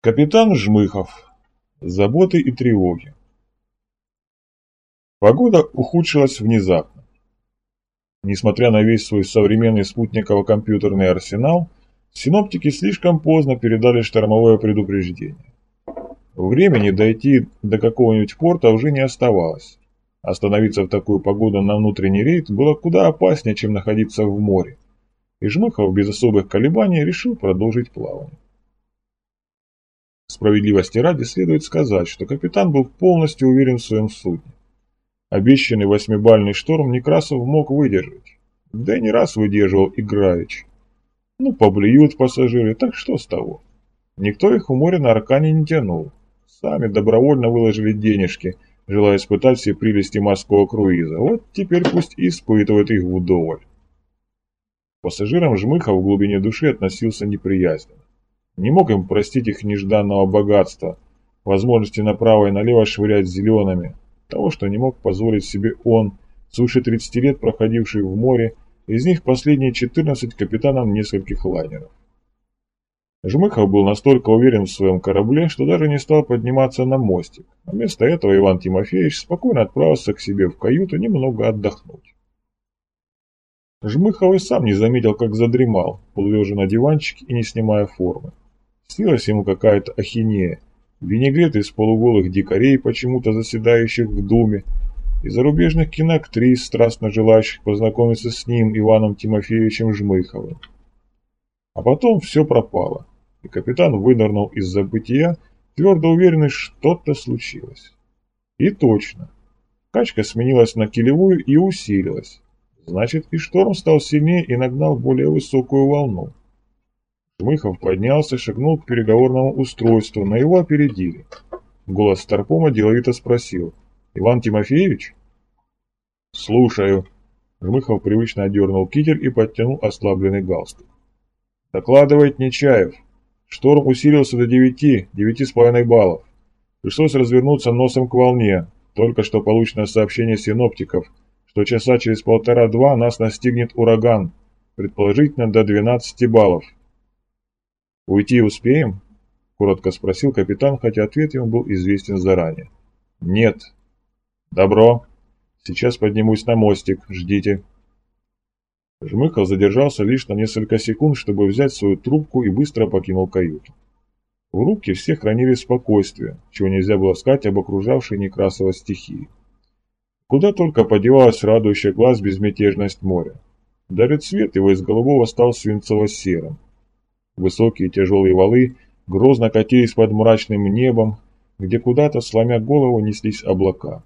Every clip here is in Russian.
Капитан Жмыхов. Заботы и тревоги. Погода ухудшилась внезапно. Несмотря на весь свой современный спутниково-компьютерный арсенал, синоптики слишком поздно передали штормовое предупреждение. Времени дойти до какого-нибудь порта уже не оставалось. Остановиться в такую погоду на внутренний рейд было куда опаснее, чем находиться в море. И Жмыхов без особых колебаний решил продолжить плавание. Справедливости ради следует сказать, что капитан был полностью уверен в своем судне. Обещанный восьмибальный шторм Некрасов мог выдержать. Да и не раз выдерживал играючи. Ну, поблюют пассажиры, так что с того? Никто их у моря на Аркане не тянул. Сами добровольно выложили денежки, желая испытать все прелести морского круиза. Вот теперь пусть и испытывают их вдоволь. Пассажирам Жмыха в глубине души относился неприязненно. Не мог им простить их нежданного богатства, возможности направо и налево швырять зелеными, того, что не мог позволить себе он, свыше 30 лет проходивший в море, из них последние 14 капитаном нескольких лайнеров. Жмыхов был настолько уверен в своем корабле, что даже не стал подниматься на мостик, а вместо этого Иван Тимофеевич спокойно отправился к себе в каюту немного отдохнуть. Жмыхов и сам не заметил, как задремал, полулежа на диванчике и не снимая формы. Снилась ему какая-то ахинея. Винегрет из полуголых дикарей, почему-то заседающих в Думе, и зарубежных киноактрис, страстно желающих познакомиться с ним, Иваном Тимофеевичем Жмыховым. А потом все пропало, и капитан вынырнул из забытия, твердо уверенный, что-то случилось. И точно. Качка сменилась на килевую и усилилась. Значит, и шторм стал сильнее и нагнал более высокую волну. Жмыхов поднялся, шагнул к переговорному устройству, но его опередили. Голос Старпома деловито спросил. «Иван Тимофеевич?» «Слушаю». Жмыхов привычно одернул китель и подтянул ослабленный галстук. «Докладывает Нечаев. Шторм усилился до девяти, девяти с половиной баллов. Пришлось развернуться носом к волне. Только что получено сообщение синоптиков, что часа через полтора-два нас настигнет ураган, предположительно до 12 баллов. «Уйти успеем?» – коротко спросил капитан, хотя ответ ему был известен заранее. «Нет». «Добро. Сейчас поднимусь на мостик. Ждите». Жмыхов задержался лишь на несколько секунд, чтобы взять свою трубку и быстро покинул каюту. В рубке все хранили спокойствие, чего нельзя было сказать об окружавшей Некрасова стихии. Куда только подевалась радующая глаз безмятежность моря. Даже цвет его из голубого стал свинцово-серым. Высокие тяжелые валы грозно катились под мрачным небом, где куда-то, сломя голову, неслись облака.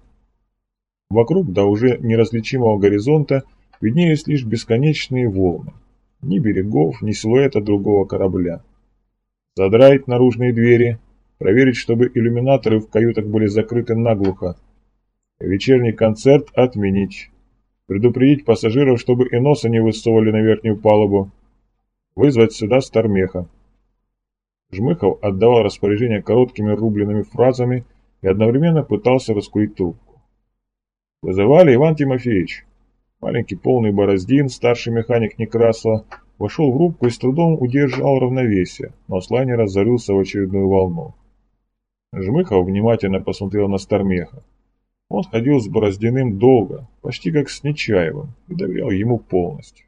Вокруг до уже неразличимого горизонта виднелись лишь бесконечные волны. Ни берегов, ни силуэта другого корабля. Задраить наружные двери, проверить, чтобы иллюминаторы в каютах были закрыты наглухо. Вечерний концерт отменить. Предупредить пассажиров, чтобы и носа не высовывали на верхнюю палубу. Вызвать сюда Стармеха. Жмыхов отдавал распоряжение короткими рубленными фразами и одновременно пытался раскурить трубку. «Вызывали, Иван Тимофеевич?» Маленький полный бороздин, старший механик Некрасова, вошел в рубку и с трудом удержал равновесие, но с лайнера зарылся в очередную волну. Жмыхов внимательно посмотрел на Стармеха. Он ходил с Бороздиным долго, почти как с Нечаевым, и доверял ему полностью.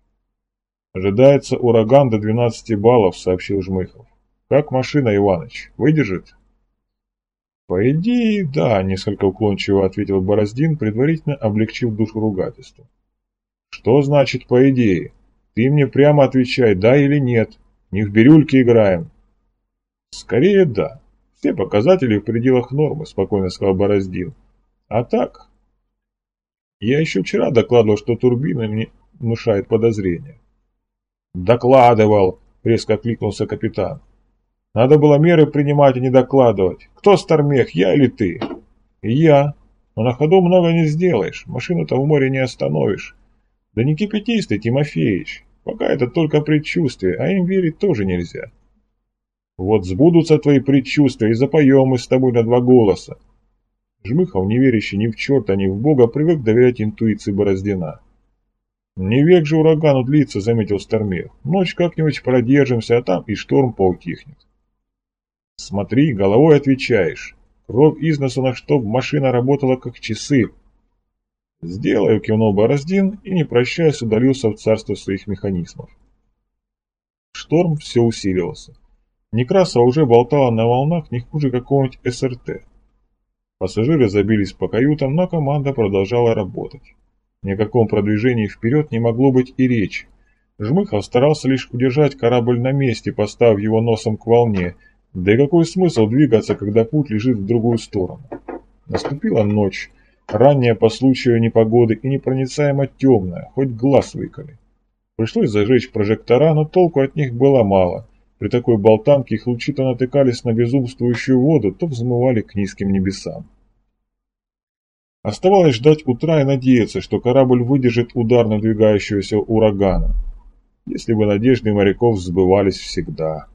«Ожидается ураган до 12 баллов», — сообщил Жмыхов. «Как машина, Иваныч, выдержит?» «По идее, да», — несколько уклончиво ответил Бороздин, предварительно облегчив душу ругательству. «Что значит «по идее»? Ты мне прямо отвечай, да или нет. Не в бирюльке играем». «Скорее да. Все показатели в пределах нормы», — спокойно сказал Бороздин. «А так...» «Я еще вчера докладывал, что турбина мне внушает подозрения. «Докладывал!» — резко кликнулся капитан. «Надо было меры принимать и не докладывать. Кто Стармех, я или ты?» «Я. Но на ходу много не сделаешь. Машину-то в море не остановишь. Да не кипятись ты, Тимофеич. Пока это только предчувствие, а им верить тоже нельзя. Вот сбудутся твои предчувствия, и запоем мы с тобой на два голоса. Жмыхов, не верящий ни в черта, ни в Бога, привык доверять интуиции Бороздина. «Не век же урагану длится», — заметил Стармех. «Ночь как-нибудь продержимся, а там и шторм поутихнет». Смотри, головой отвечаешь. Кровь из носу на чтоб машина работала как часы. Сделаю, кивнул Бороздин и, не прощаясь, удалился в царство своих механизмов. Шторм все усиливался. Некрасова уже болтала на волнах не хуже какого-нибудь СРТ. Пассажиры забились по каютам, но команда продолжала работать. Ни о каком продвижении вперед не могло быть и речи. Жмыхов старался лишь удержать корабль на месте, поставив его носом к волне. Да и какой смысл двигаться, когда путь лежит в другую сторону? Наступила ночь, ранняя по случаю непогоды и непроницаемо темная, хоть глаз выколи. Пришлось зажечь прожектора, но толку от них было мало. При такой болтанке их лучи то натыкались на безумствующую воду, то взмывали к низким небесам. Оставалось ждать утра и надеяться, что корабль выдержит удар надвигающегося урагана если бы надежды моряков сбывались всегда.